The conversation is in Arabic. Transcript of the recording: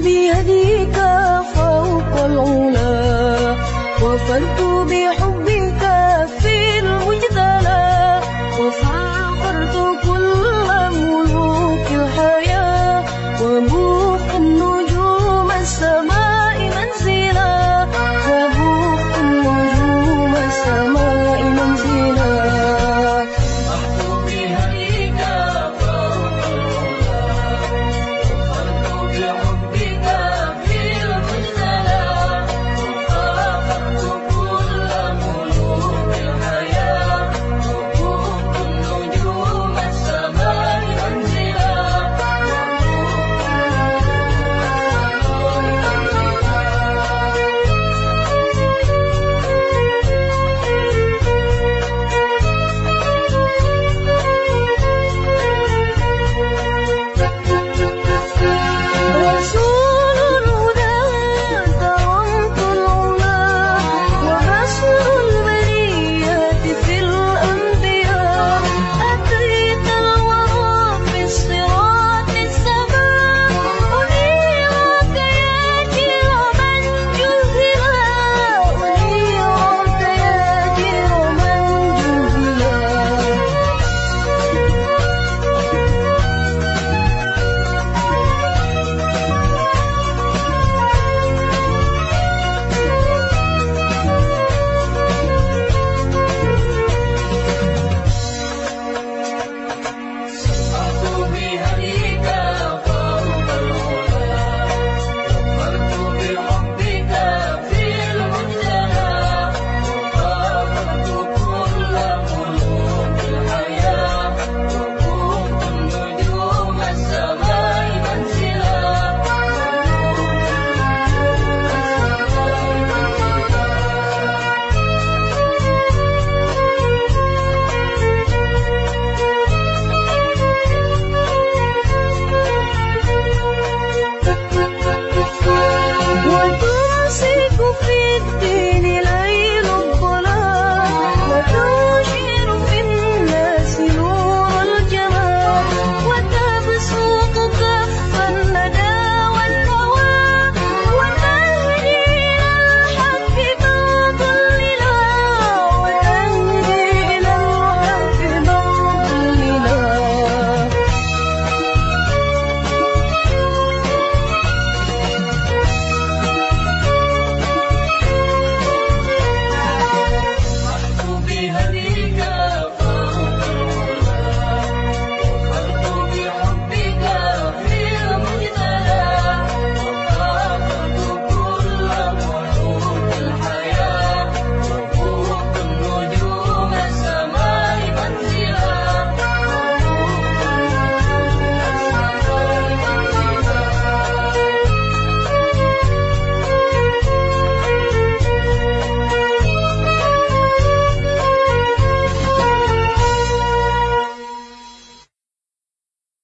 بيديك فوق العلا وفرت بحبك